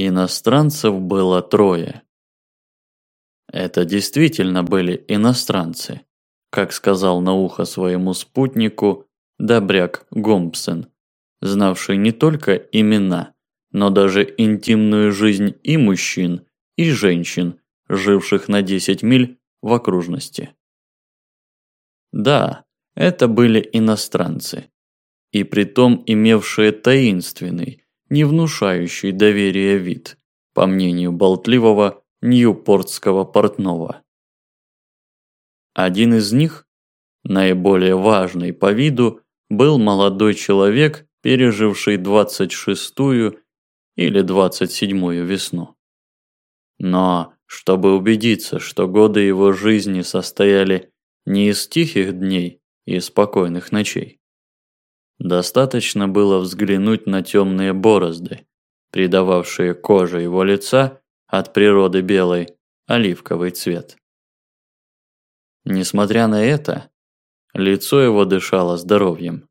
Иностранцев было трое. Это действительно были иностранцы, как сказал на ухо своему спутнику Добряк Гомпсон, знавший не только имена, но даже интимную жизнь и мужчин, и женщин, живших на 10 миль в окружности. Да, это были иностранцы, и притом имевшие таинственный, не внушающий доверия вид, по мнению болтливого ньюпортского портного. Один из них, наиболее важный по виду, был молодой человек, переживший 26-ю или 27-ю весну. Но, чтобы убедиться, что годы его жизни состояли не из тихих дней и спокойных ночей, достаточно было взглянуть на темные борозды, придававшие коже его лица от природы белой оливковый цвет. Несмотря на это, лицо его дышало здоровьем.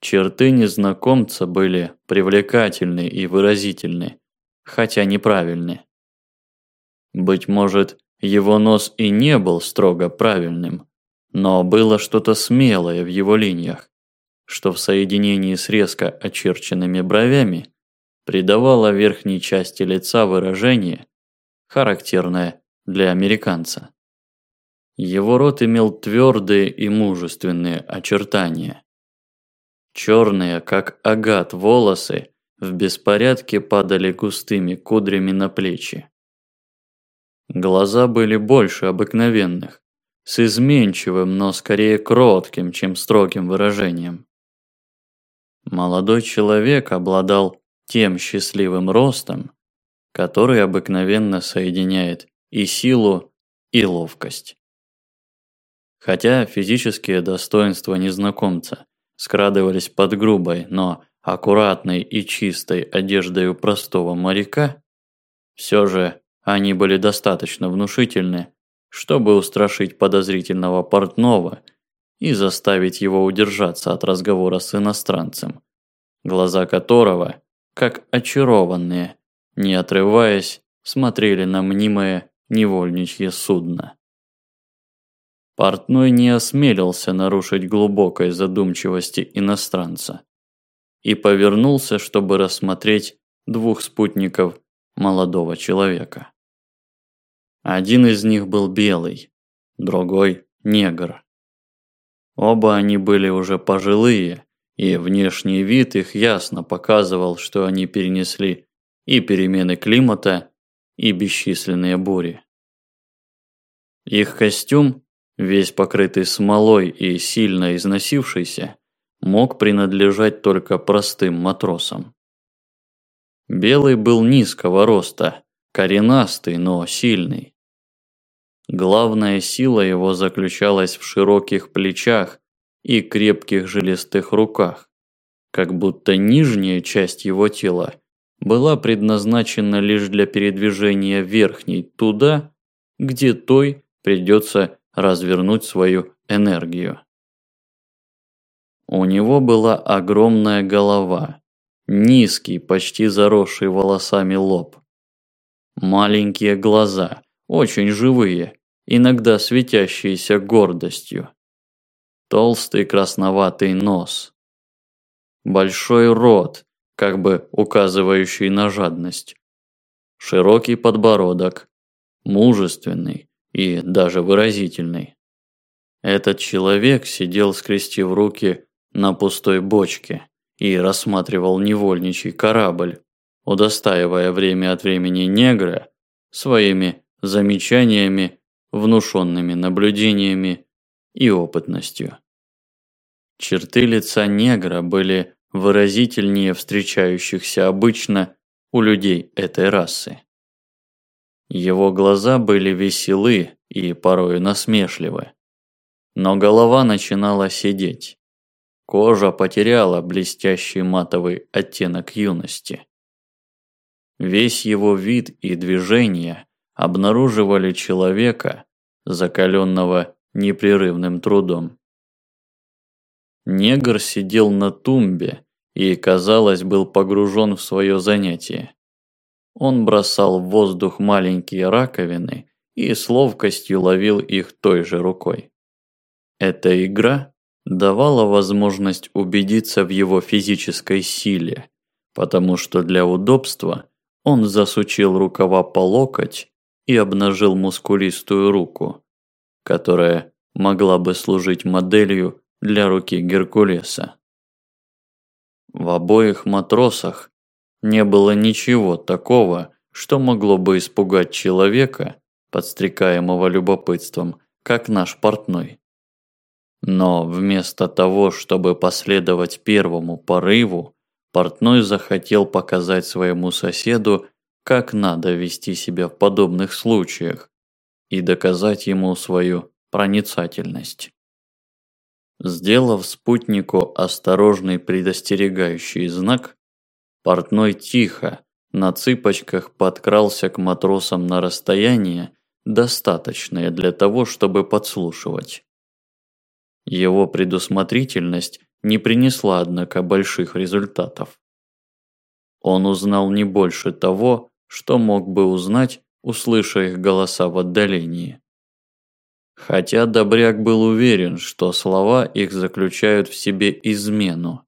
Черты незнакомца были привлекательны и выразительны, хотя неправильны. Быть может, его нос и не был строго правильным, но было что-то смелое в его линиях, что в соединении с резко очерченными бровями придавало верхней части лица выражение, характерное для американца. Его рот имел твердые и мужественные очертания. Черные, как агат, волосы в беспорядке падали густыми кудрями на плечи. Глаза были больше обыкновенных, с изменчивым, но скорее кротким, чем строгим выражением. Молодой человек обладал тем счастливым ростом, который обыкновенно соединяет и силу, и ловкость. Хотя физические достоинства незнакомца скрадывались под грубой, но аккуратной и чистой одеждой простого моряка, все же они были достаточно внушительны, чтобы устрашить подозрительного портного и заставить его удержаться от разговора с иностранцем, глаза которого, как очарованные, не отрываясь, смотрели на мнимое невольничье судно. Портной не осмелился нарушить глубокой задумчивости иностранца и повернулся, чтобы рассмотреть двух спутников молодого человека. Один из них был белый, другой – негр. Оба они были уже пожилые, и внешний вид их ясно показывал, что они перенесли и перемены климата, и бесчисленные бури. Их костюм весь покрытый смолой и сильно износившийся, мог принадлежать только простым матросам. Белый был низкого роста, коренастый, но сильный. Главная сила его заключалась в широких плечах и крепких жилистых руках, как будто нижняя часть его тела была предназначена лишь для передвижения верхней туда, где той придется развернуть свою энергию. У него была огромная голова, низкий, почти заросший волосами лоб. Маленькие глаза, очень живые, иногда светящиеся гордостью. Толстый красноватый нос. Большой рот, как бы указывающий на жадность. Широкий подбородок, мужественный, и даже выразительный. Этот человек сидел, скрестив руки на пустой бочке и рассматривал невольничий корабль, удостаивая время от времени негра своими замечаниями, внушенными наблюдениями и опытностью. Черты лица негра были выразительнее встречающихся обычно у людей этой расы. Его глаза были веселы и порою насмешливы. Но голова начинала сидеть. Кожа потеряла блестящий матовый оттенок юности. Весь его вид и движения обнаруживали человека, закаленного непрерывным трудом. Негр сидел на тумбе и, казалось, был погружен в свое занятие он бросал в воздух маленькие раковины и с ловкостью ловил их той же рукой. Эта игра давала возможность убедиться в его физической силе, потому что для удобства он засучил рукава по локоть и обнажил мускулистую руку, которая могла бы служить моделью для руки Геркулеса. В обоих матросах не было ничего такого, что могло бы испугать человека, подстрекаемого любопытством, как наш портной. Но вместо того, чтобы последовать первому порыву, портной захотел показать своему соседу, как надо вести себя в подобных случаях и доказать ему свою проницательность. Сделав спутнику осторожный предостерегающий знак, портной тихо, на цыпочках подкрался к матросам на расстояние, достаточное для того, чтобы подслушивать. Его предусмотрительность не принесла, однако, больших результатов. Он узнал не больше того, что мог бы узнать, услыша их голоса в отдалении. Хотя Добряк был уверен, что слова их заключают в себе измену.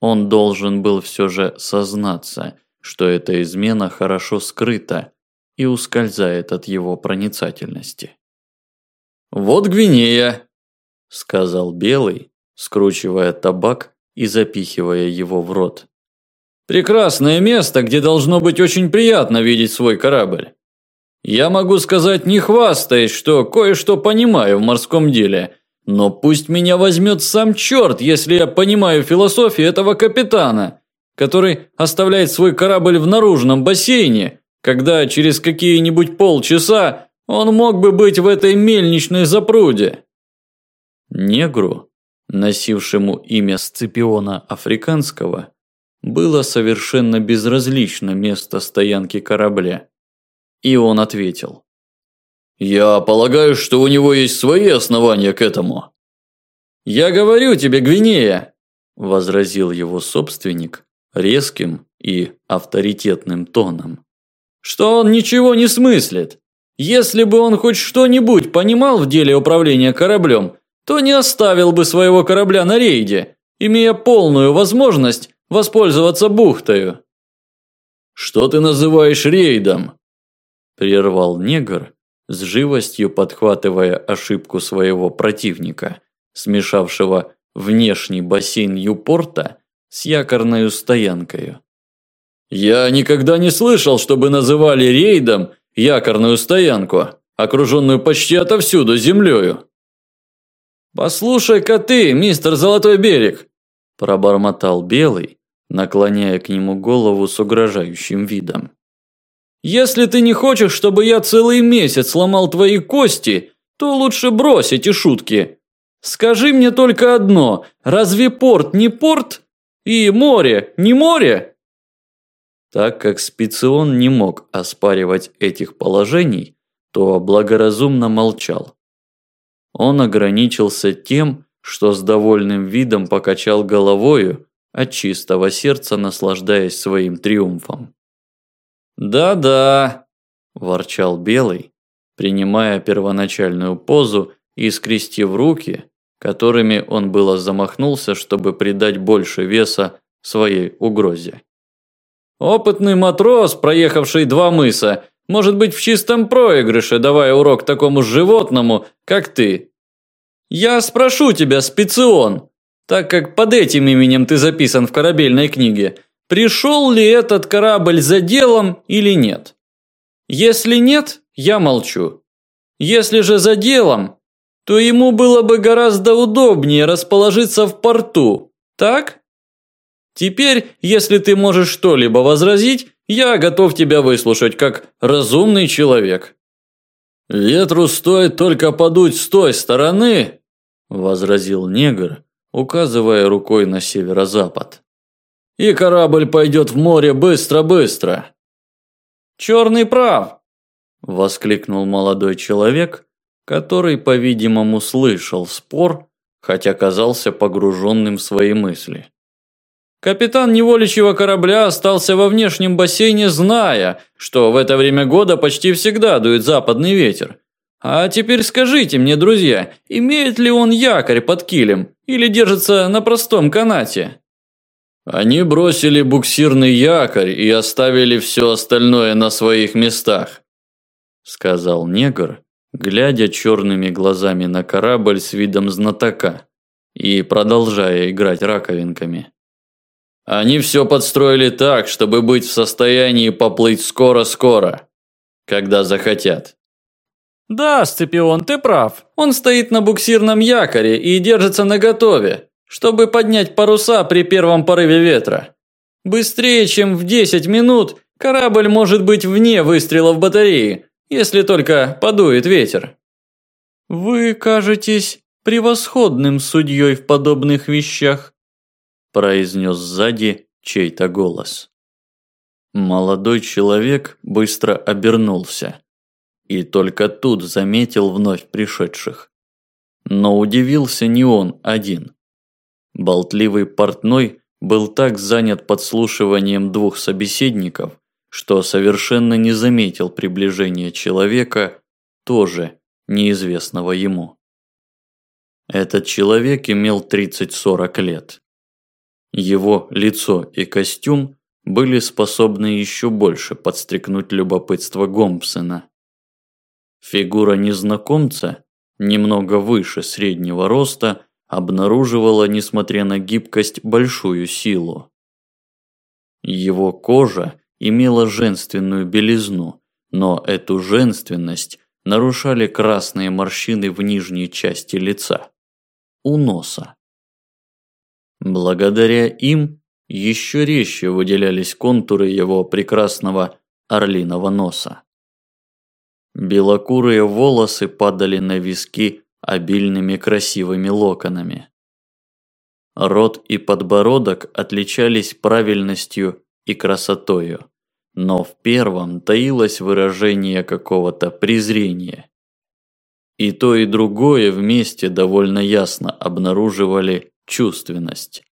Он должен был все же сознаться, что эта измена хорошо скрыта и ускользает от его проницательности. «Вот Гвинея!» – сказал Белый, скручивая табак и запихивая его в рот. «Прекрасное место, где должно быть очень приятно видеть свой корабль. Я могу сказать, не хвастаясь, что кое-что понимаю в морском деле, но пусть меня возьмет сам черт, если я понимаю философию этого капитана, который оставляет свой корабль в наружном бассейне, когда через какие-нибудь полчаса он мог бы быть в этой мельничной запруде. Негру, носившему имя Сципиона Африканского, было совершенно безразлично место стоянки корабля. И он ответил. «Я полагаю, что у него есть свои основания к этому». «Я говорю тебе, Гвинея!» – возразил его собственник резким и авторитетным тоном. «Что он ничего не смыслит. Если бы он хоть что-нибудь понимал в деле управления кораблем, то не оставил бы своего корабля на рейде, имея полную возможность воспользоваться бухтою». «Что ты называешь рейдом?» прервал негр, с живостью подхватывая ошибку своего противника, смешавшего внешний бассейн Юпорта с якорной стоянкой. «Я никогда не слышал, чтобы называли рейдом якорную стоянку, окруженную почти отовсюду землею». «Послушай-ка ты, мистер Золотой берег!» – пробормотал Белый, наклоняя к нему голову с угрожающим видом. Если ты не хочешь, чтобы я целый месяц сломал твои кости, то лучше брось эти шутки. Скажи мне только одно, разве порт не порт? И море не море? Так как Спицион не мог оспаривать этих положений, то благоразумно молчал. Он ограничился тем, что с довольным видом покачал головою, от чистого сердца наслаждаясь своим триумфом. «Да-да», – ворчал Белый, принимая первоначальную позу и скрестив руки, которыми он было замахнулся, чтобы придать больше веса своей угрозе. «Опытный матрос, проехавший два мыса, может быть в чистом проигрыше, давая урок такому животному, как ты. Я спрошу тебя, Специон, так как под этим именем ты записан в корабельной книге – пришел ли этот корабль за делом или нет. Если нет, я молчу. Если же за делом, то ему было бы гораздо удобнее расположиться в порту, так? Теперь, если ты можешь что-либо возразить, я готов тебя выслушать как разумный человек. Ветру стоит только подуть с той стороны, возразил негр, указывая рукой на северо-запад и корабль пойдет в море быстро-быстро. Черный прав, воскликнул молодой человек, который, по-видимому, слышал спор, хотя казался погруженным в свои мысли. Капитан неволичьего корабля остался во внешнем бассейне, зная, что в это время года почти всегда дует западный ветер. А теперь скажите мне, друзья, имеет ли он якорь под килем или держится на простом канате? Они бросили буксирный якорь и оставили все остальное на своих местах, сказал негр, глядя черными глазами на корабль с видом знатока и продолжая играть раковинками. Они все подстроили так, чтобы быть в состоянии поплыть скоро-скоро, когда захотят. Да, Сципион, ты прав. Он стоит на буксирном якоре и держится наготове, чтобы поднять паруса при первом порыве ветра. Быстрее, чем в 10 минут, корабль может быть вне выстрелов батареи, если только подует ветер. Вы кажетесь превосходным судьей в подобных вещах, произнес сзади чей-то голос. Молодой человек быстро обернулся и только тут заметил вновь пришедших. Но удивился не он один. Болтливый портной был так занят подслушиванием двух собеседников, что совершенно не заметил приближения человека, тоже неизвестного ему. Этот человек имел 30-40 лет. Его лицо и костюм были способны еще больше подстрекнуть любопытство Гомпсона. Фигура незнакомца, немного выше среднего роста, обнаруживала, несмотря на гибкость, большую силу. Его кожа имела женственную белизну, но эту женственность нарушали красные морщины в нижней части лица, у носа. Благодаря им еще резче выделялись контуры его прекрасного орлиного носа. Белокурые волосы падали на виски обильными красивыми локонами. Рот и подбородок отличались правильностью и красотою, но в первом таилось выражение какого-то презрения. И то, и другое вместе довольно ясно обнаруживали чувственность.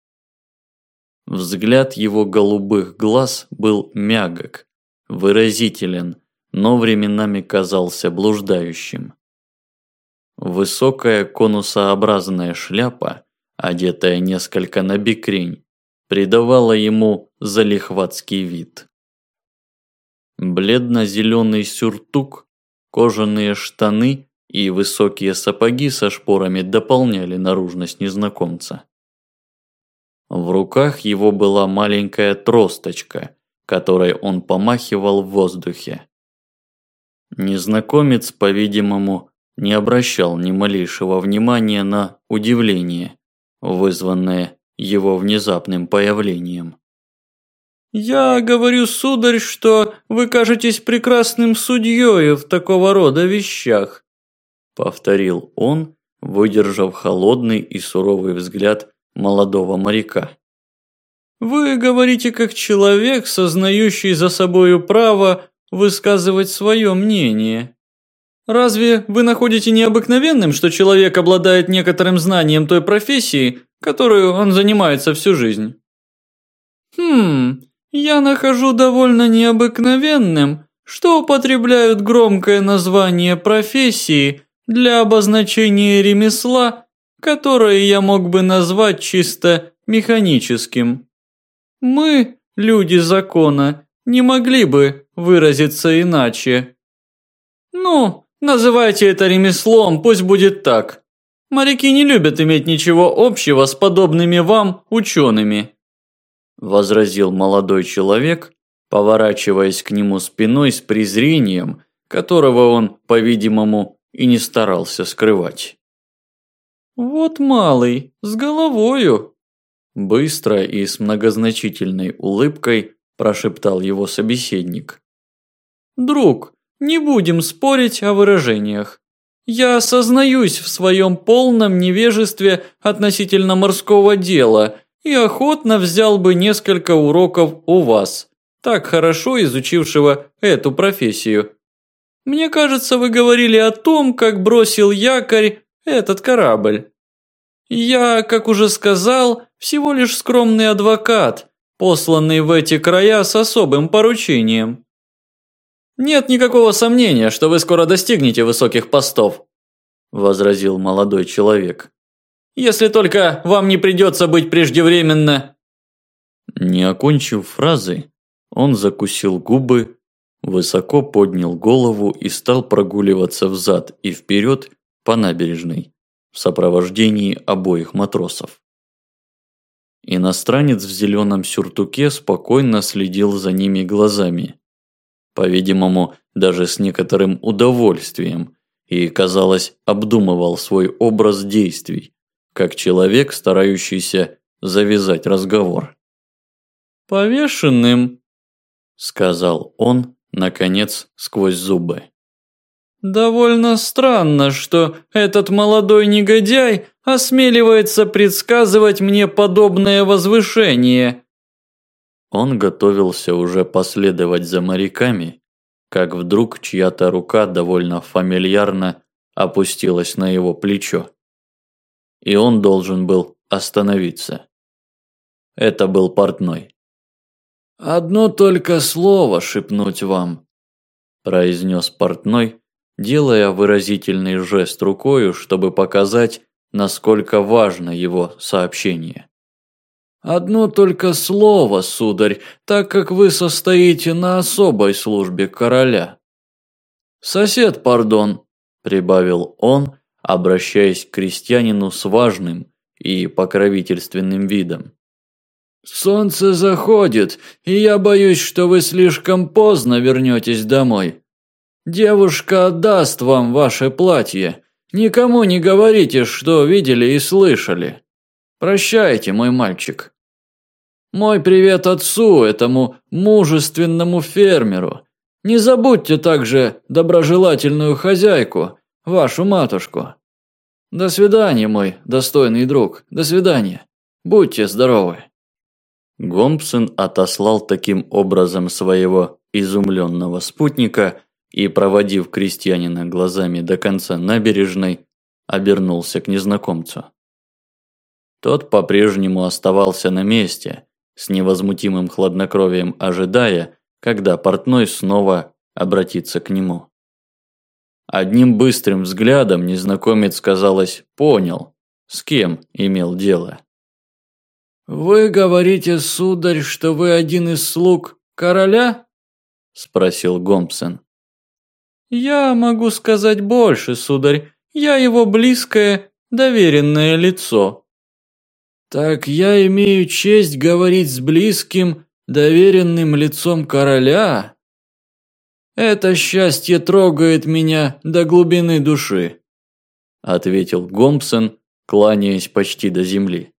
Взгляд его голубых глаз был мягок, выразителен, но временами казался блуждающим. Высокая конусообразная шляпа, одетая несколько на бикрень, придавала ему залихватский вид. Бледно-зеленый сюртук, кожаные штаны и высокие сапоги со шпорами дополняли наружность незнакомца. В руках его была маленькая тросточка, которой он помахивал в воздухе. Незнакомец, по-видимому, не обращал ни малейшего внимания на удивление, вызванное его внезапным появлением. «Я говорю, сударь, что вы кажетесь прекрасным судьей в такого рода вещах», повторил он, выдержав холодный и суровый взгляд молодого моряка. «Вы говорите как человек, сознающий за собою право высказывать свое мнение. Разве вы находите необыкновенным, что человек обладает некоторым знанием той профессии, которую он занимается всю жизнь?» «Хм, я нахожу довольно необыкновенным, что употребляют громкое название профессии для обозначения ремесла, которое я мог бы назвать чисто механическим. Мы, люди закона, не могли бы выразиться иначе. Ну, называйте это ремеслом, пусть будет так. Моряки не любят иметь ничего общего с подобными вам учеными возразил молодой человек, поворачиваясь к нему спиной с презрением, которого он, по-видимому, и не старался скрывать. «Вот малый, с головою!» Быстро и с многозначительной улыбкой прошептал его собеседник. «Друг, не будем спорить о выражениях. Я осознаюсь в своем полном невежестве относительно морского дела и охотно взял бы несколько уроков у вас, так хорошо изучившего эту профессию. Мне кажется, вы говорили о том, как бросил якорь этот корабль. Я, как уже сказал, всего лишь скромный адвокат, посланный в эти края с особым поручением. Нет никакого сомнения, что вы скоро достигнете высоких постов, возразил молодой человек. Если только вам не придется быть преждевременно. Не окончив фразы, он закусил губы, высоко поднял голову и стал прогуливаться взад и вперед по набережной в сопровождении обоих матросов. Иностранец в зеленом сюртуке спокойно следил за ними глазами. По-видимому, даже с некоторым удовольствием, и, казалось, обдумывал свой образ действий, как человек, старающийся завязать разговор. «Повешенным», – сказал он, наконец, сквозь зубы. Довольно странно, что этот молодой негодяй осмеливается предсказывать мне подобное возвышение. Он готовился уже последовать за моряками, как вдруг чья-то рука довольно фамильярно опустилась на его плечо. И он должен был остановиться. Это был портной. «Одно только слово шепнуть вам», – произнес портной, делая выразительный жест рукою, чтобы показать, насколько важно его сообщение. «Одно только слово, сударь, так как вы состоите на особой службе короля». «Сосед, пардон», – прибавил он, обращаясь к крестьянину с важным и покровительственным видом. «Солнце заходит, и я боюсь, что вы слишком поздно вернетесь домой. Девушка отдаст вам ваше платье. Никому не говорите, что видели и слышали. Прощайте, мой мальчик. Мой привет отцу, этому мужественному фермеру. Не забудьте также доброжелательную хозяйку, вашу матушку. До свидания, мой достойный друг. До свидания. Будьте здоровы. Гомпсон отослал таким образом своего изумленного спутника и, проводив крестьянина глазами до конца набережной, обернулся к незнакомцу. Тот по-прежнему оставался на месте, с невозмутимым хладнокровием ожидая, когда портной снова обратится к нему. Одним быстрым взглядом незнакомец, казалось, понял, с кем имел дело. «Вы говорите, сударь, что вы один из слуг короля?» – спросил Гомпсон. «Я могу сказать больше, сударь. Я его близкое, доверенное лицо». «Так я имею честь говорить с близким, доверенным лицом короля?» «Это счастье трогает меня до глубины души», – ответил Гомпсон, кланяясь почти до земли.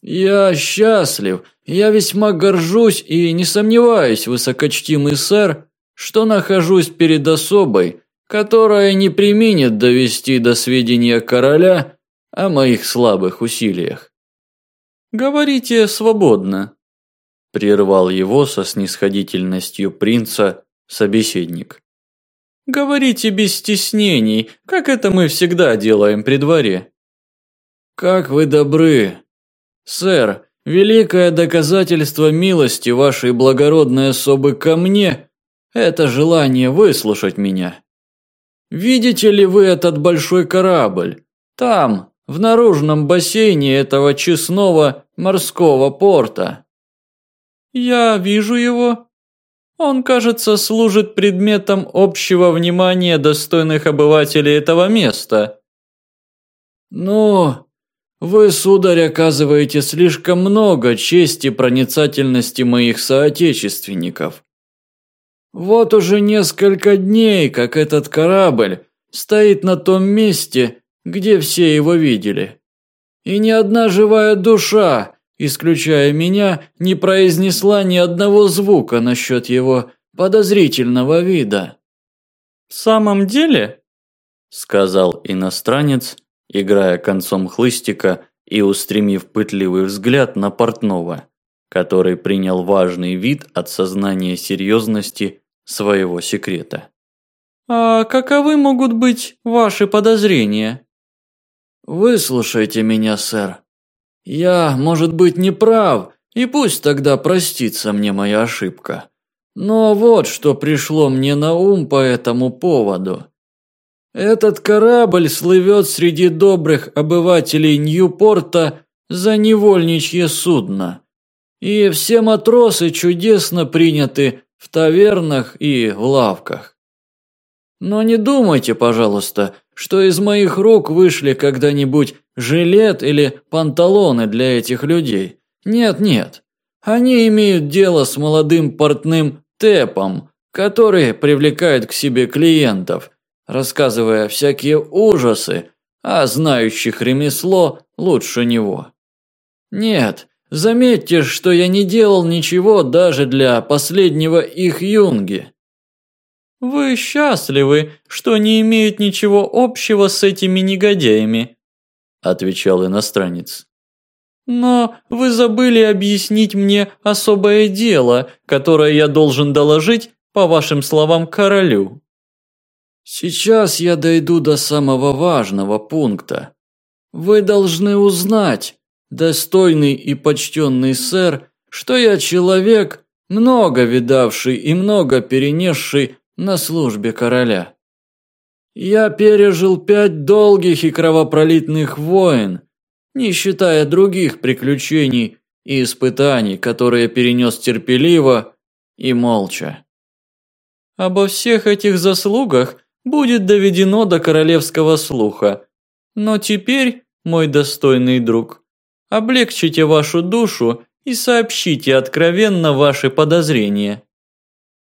«Я счастлив, я весьма горжусь и не сомневаюсь, высокочтимый сэр, что нахожусь перед особой, которая не применит довести до сведения короля о моих слабых усилиях». «Говорите свободно», – прервал его со снисходительностью принца собеседник. «Говорите без стеснений, как это мы всегда делаем при дворе». «Как вы добры, «Сэр, великое доказательство милости вашей благородной особы ко мне – это желание выслушать меня. Видите ли вы этот большой корабль? Там, в наружном бассейне этого честного морского порта». «Я вижу его. Он, кажется, служит предметом общего внимания достойных обывателей этого места». «Ну, вы, сударь, оказываете слишком много чести проницательности моих соотечественников. Вот уже несколько дней, как этот корабль стоит на том месте, где все его видели. И ни одна живая душа, исключая меня, не произнесла ни одного звука насчет его подозрительного вида. «В самом деле?» – сказал иностранец, играя концом хлыстика и устремив пытливый взгляд на портного, который принял важный вид от сознания серьезности своего секрета. «А каковы могут быть ваши подозрения?» «Выслушайте меня, сэр. Я, может быть, не прав, и пусть тогда простится мне моя ошибка. Но вот что пришло мне на ум по этому поводу. Этот корабль слывет среди добрых обывателей Ньюпорта за невольничье судно. И все матросы чудесно приняты в тавернах и в лавках. Но не думайте, пожалуйста, что из моих рук вышли когда-нибудь жилет или панталоны для этих людей. Нет-нет. Они имеют дело с молодым портным Тепом, который привлекает к себе клиентов, рассказывая всякие ужасы, а знающих ремесло лучше него. Нет, заметьте, что я не делал ничего даже для последнего их юнги. Вы счастливы, что не имеет ничего общего с этими негодяями, отвечал иностранец. Но вы забыли объяснить мне особое дело, которое я должен доложить, по вашим словам, королю. Сейчас я дойду до самого важного пункта. Вы должны узнать, достойный и почтенный сэр, что я человек, много видавший и много перенесший на службе короля. Я пережил пять долгих и кровопролитных войн, не считая других приключений и испытаний, которые перенес терпеливо и молча. Обо всех этих заслугах будет доведено до королевского слуха. Но теперь, мой достойный друг, облегчите вашу душу и сообщите откровенно ваши подозрения.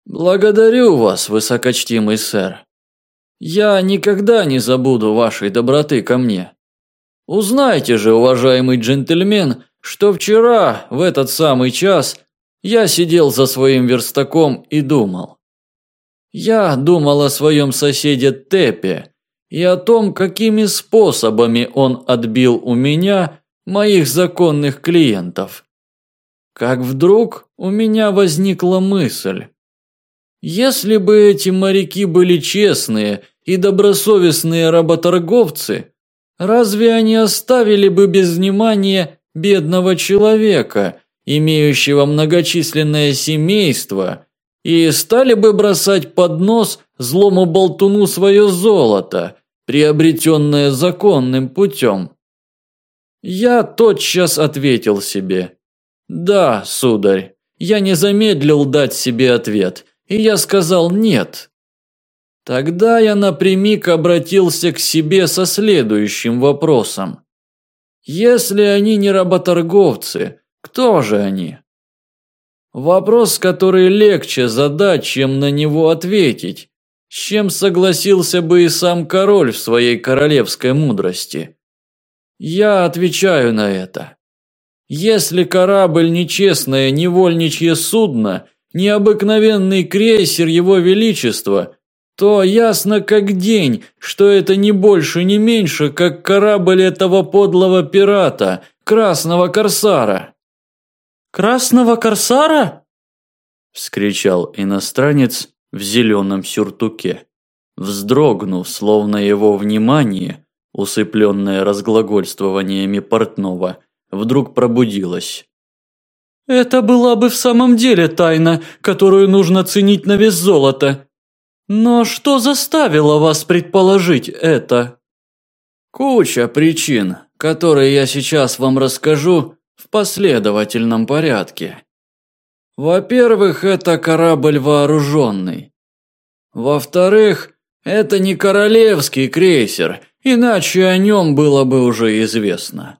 Благодарю вас, высокочтимый сэр. Я никогда не забуду вашей доброты ко мне. Узнайте же, уважаемый джентльмен, что вчера, в этот самый час, я сидел за своим верстаком и думал. Я думал о своем соседе Тепе и о том, какими способами он отбил у меня моих законных клиентов. Как вдруг у меня возникла мысль. Если бы эти моряки были честные и добросовестные работорговцы, разве они оставили бы без внимания бедного человека, имеющего многочисленное семейство, и стали бы бросать под нос злому болтуну свое золото, приобретенное законным путем? Я тотчас ответил себе. Да, сударь, я не замедлил дать себе ответ – и я сказал «нет». Тогда я напрямик обратился к себе со следующим вопросом. Если они не работорговцы, кто же они? Вопрос, который легче задать, чем на него ответить, с чем согласился бы и сам король в своей королевской мудрости. Я отвечаю на это. Если корабль нечестное невольничье судно – необыкновенный крейсер Его Величества, то ясно как день, что это не больше, не меньше, как корабль этого подлого пирата, Красного Корсара. «Красного Корсара?» – вскричал иностранец в зеленом сюртуке, вздрогнув, словно его внимание, усыпленное разглагольствованиями портного, вдруг пробудилось. Это была бы в самом деле тайна, которую нужно ценить на вес золота. Но что заставило вас предположить это? Куча причин, которые я сейчас вам расскажу в последовательном порядке. Во-первых, это корабль вооруженный. Во-вторых, это не королевский крейсер, иначе о нем было бы уже известно.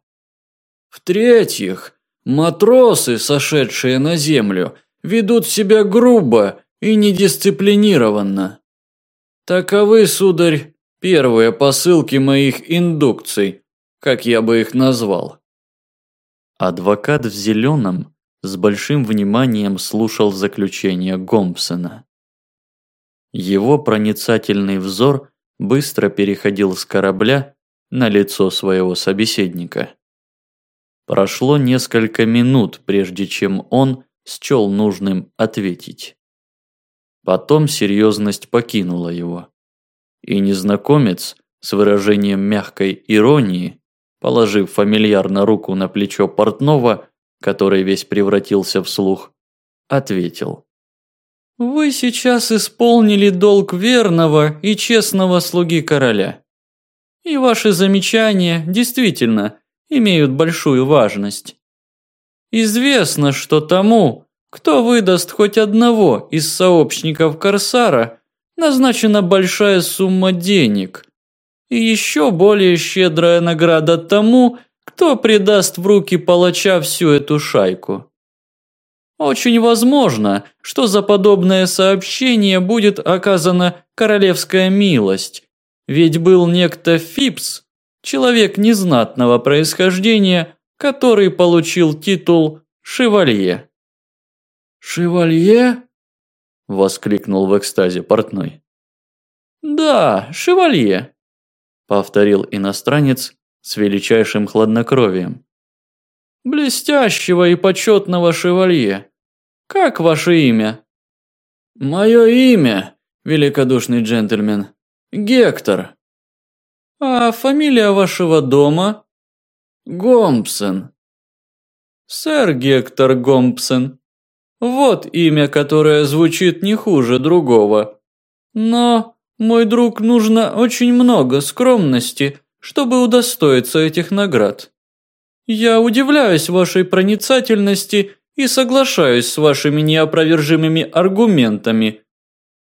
В-третьих, Матросы, сошедшие на землю, ведут себя грубо и недисциплинированно. Таковы, сударь, первые посылки моих индукций, как я бы их назвал. Адвокат в зеленом с большим вниманием слушал заключение Гомпсона. Его проницательный взор быстро переходил с корабля на лицо своего собеседника. Прошло несколько минут, прежде чем он счел нужным ответить. Потом серьезность покинула его. И незнакомец с выражением мягкой иронии положив фамильярно руку на плечо портного, который весь превратился в слух, ответил. «Вы сейчас исполнили долг верного и честного слуги короля. И ваши замечания действительно имеют большую важность. Известно, что тому, кто выдаст хоть одного из сообщников Корсара, назначена большая сумма денег и еще более щедрая награда тому, кто предаст в руки палача всю эту шайку. Очень возможно, что за подобное сообщение будет оказана королевская милость, ведь был некто Фипс, человек незнатного происхождения, который получил титул «Шевалье». «Шевалье?» – воскликнул в экстазе портной. «Да, шевалье», – повторил иностранец с величайшим хладнокровием. «Блестящего и почетного шевалье. Как ваше имя?» «Мое имя, великодушный джентльмен, Гектор». «А фамилия вашего дома?» «Гомпсон». «Сэр Гектор Гомпсон. Вот имя, которое звучит не хуже другого. Но, мой друг, нужно очень много скромности, чтобы удостоиться этих наград. Я удивляюсь вашей проницательности и соглашаюсь с вашими неопровержимыми аргументами.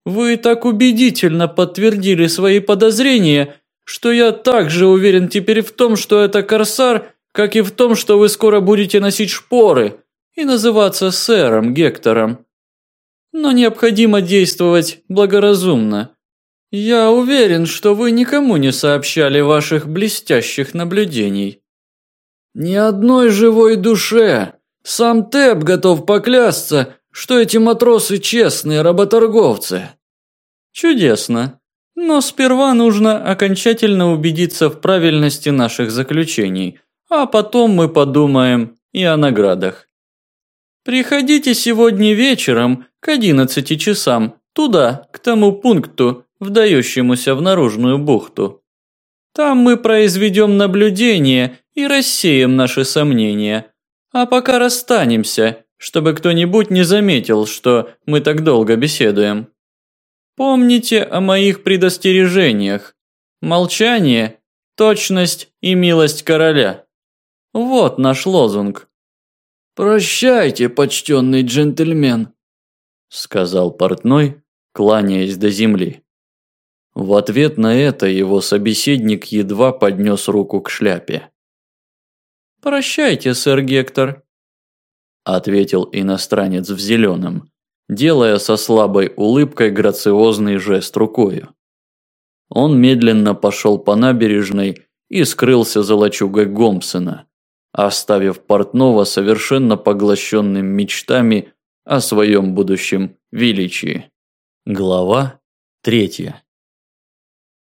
Вы так убедительно подтвердили свои подозрения, что я также уверен теперь в том, что это корсар, как и в том, что вы скоро будете носить шпоры и называться сэром Гектором. Но необходимо действовать благоразумно. Я уверен, что вы никому не сообщали ваших блестящих наблюдений. Ни одной живой душе. Сам Тэп готов поклясться, что эти матросы честные работорговцы. Чудесно. Но сперва нужно окончательно убедиться в правильности наших заключений, а потом мы подумаем и о наградах. Приходите сегодня вечером к 11 часам туда, к тому пункту, вдающемуся в наружную бухту. Там мы произведем наблюдение и рассеем наши сомнения. А пока расстанемся, чтобы кто-нибудь не заметил, что мы так долго беседуем. Помните о моих предостережениях. Молчание, точность и милость короля. Вот наш лозунг. «Прощайте, почтенный джентльмен», – сказал портной, кланяясь до земли. В ответ на это его собеседник едва поднес руку к шляпе. «Прощайте, сэр Гектор», – ответил иностранец в зеленом, делая со слабой улыбкой грациозный жест рукою. Он медленно пошел по набережной и скрылся за лачугой Гомпсона, оставив портного совершенно поглощенным мечтами о своем будущем величии. Глава третья.